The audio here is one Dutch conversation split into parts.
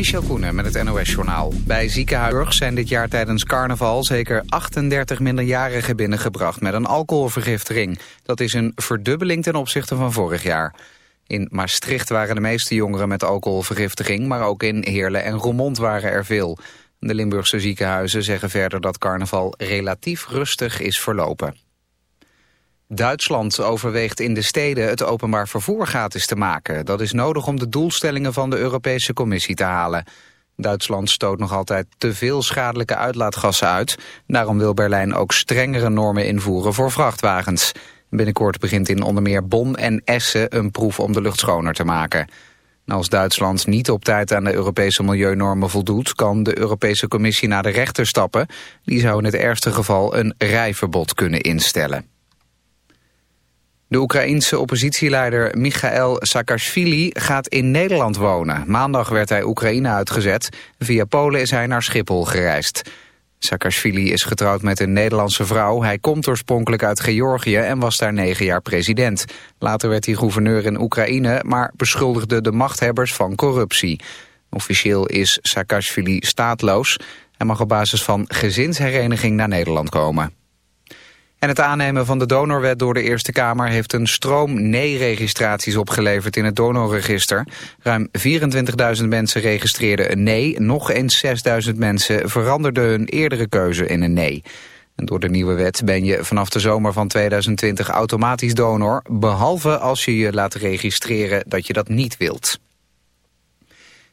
Michel Koenen met het NOS-journaal. Bij ziekenhuizen zijn dit jaar tijdens carnaval zeker 38 minderjarigen binnengebracht met een alcoholvergiftiging. Dat is een verdubbeling ten opzichte van vorig jaar. In Maastricht waren de meeste jongeren met alcoholvergiftiging, maar ook in Heerlen en Roermond waren er veel. De Limburgse ziekenhuizen zeggen verder dat carnaval relatief rustig is verlopen. Duitsland overweegt in de steden het openbaar vervoer gratis te maken. Dat is nodig om de doelstellingen van de Europese Commissie te halen. Duitsland stoot nog altijd te veel schadelijke uitlaatgassen uit. Daarom wil Berlijn ook strengere normen invoeren voor vrachtwagens. Binnenkort begint in onder meer Bonn en Essen een proef om de lucht schoner te maken. Als Duitsland niet op tijd aan de Europese milieunormen voldoet... kan de Europese Commissie naar de rechter stappen. Die zou in het ergste geval een rijverbod kunnen instellen. De Oekraïense oppositieleider Michael Saakashvili gaat in Nederland wonen. Maandag werd hij Oekraïne uitgezet. Via Polen is hij naar Schiphol gereisd. Saakashvili is getrouwd met een Nederlandse vrouw. Hij komt oorspronkelijk uit Georgië en was daar negen jaar president. Later werd hij gouverneur in Oekraïne, maar beschuldigde de machthebbers van corruptie. Officieel is Saakashvili staatloos. Hij mag op basis van gezinshereniging naar Nederland komen. En het aannemen van de donorwet door de Eerste Kamer heeft een stroom nee-registraties opgeleverd in het donorregister. Ruim 24.000 mensen registreerden een nee, nog eens 6.000 mensen veranderden hun eerdere keuze in een nee. En door de nieuwe wet ben je vanaf de zomer van 2020 automatisch donor, behalve als je je laat registreren dat je dat niet wilt.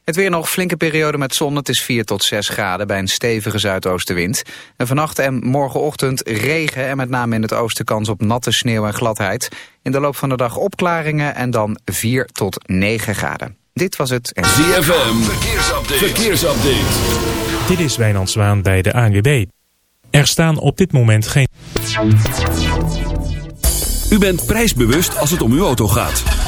Het weer nog flinke periode met zon. Het is 4 tot 6 graden bij een stevige zuidoostenwind. En vannacht en morgenochtend regen en met name in het oosten kans op natte sneeuw en gladheid. In de loop van de dag opklaringen en dan 4 tot 9 graden. Dit was het. ZFM, verkeersupdate. verkeersupdate. Dit is Wijnand Zwaan bij de ANWB. Er staan op dit moment geen... U bent prijsbewust als het om uw auto gaat.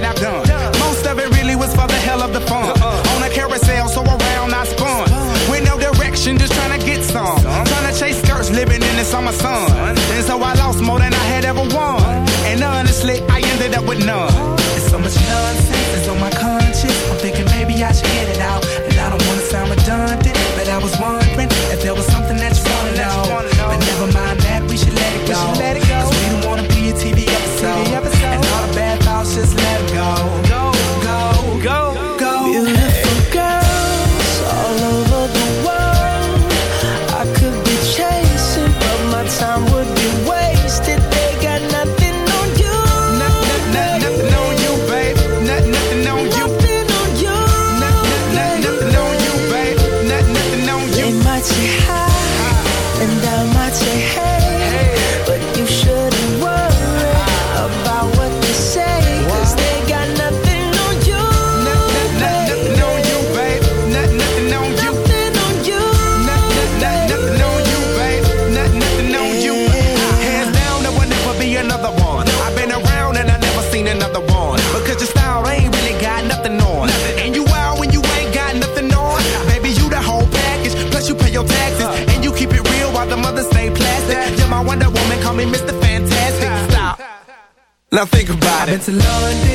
that I've done. Now think about I've been to London,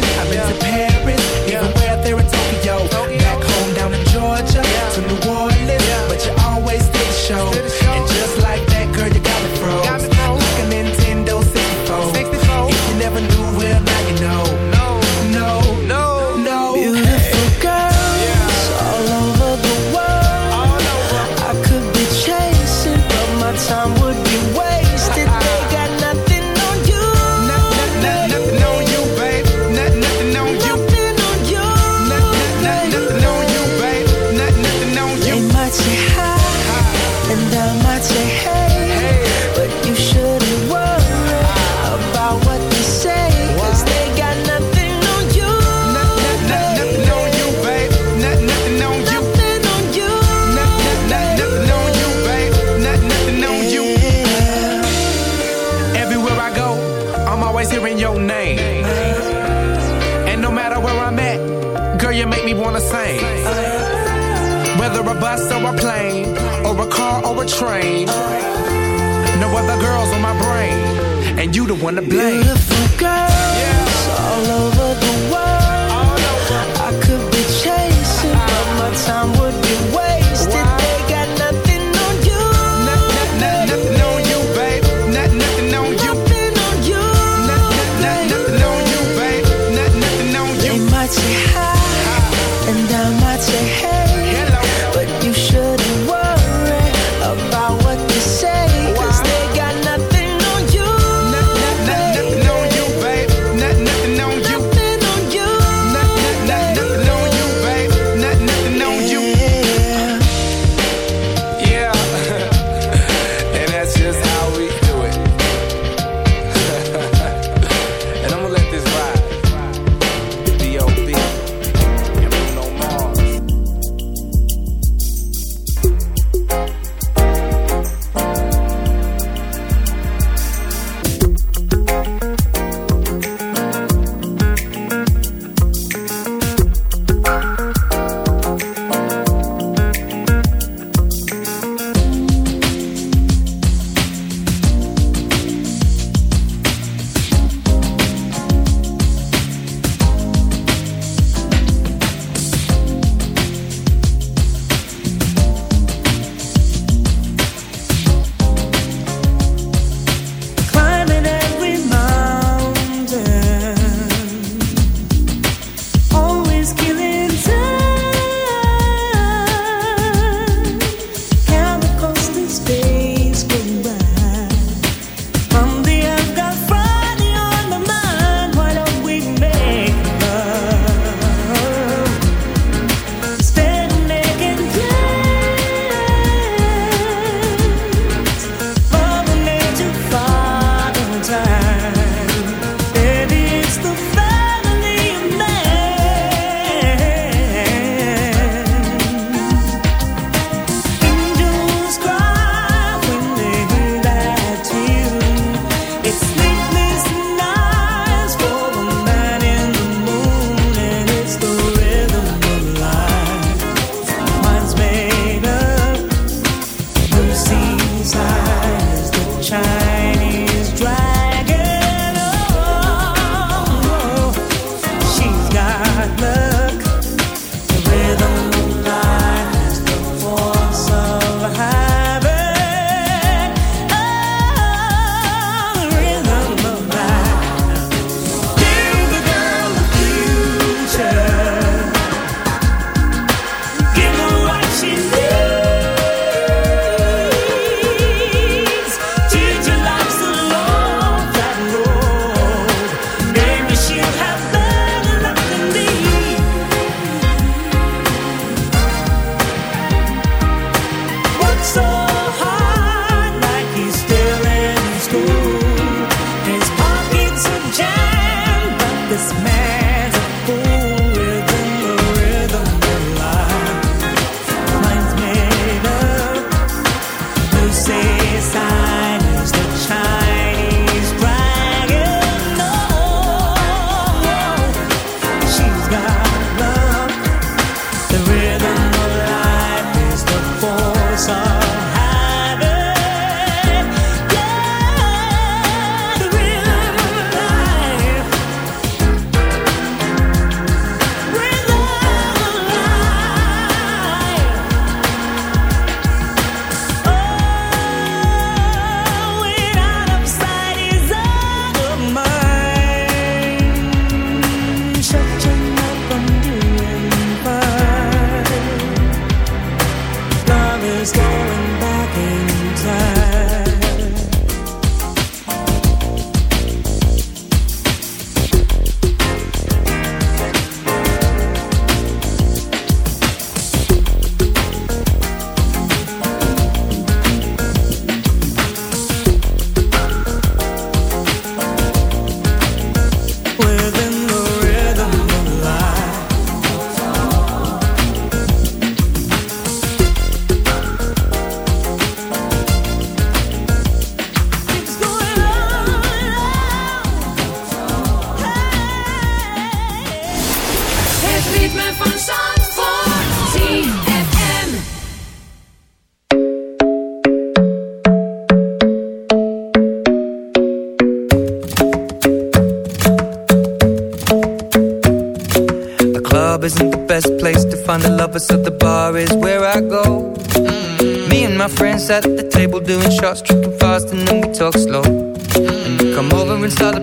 ritme van Zandvoort. ZFM. The club isn't the best place to find the lovers, so the bar is where I go. Me and my friends at the table doing shots, tripping fast, and then we talk slow. And you come over and start a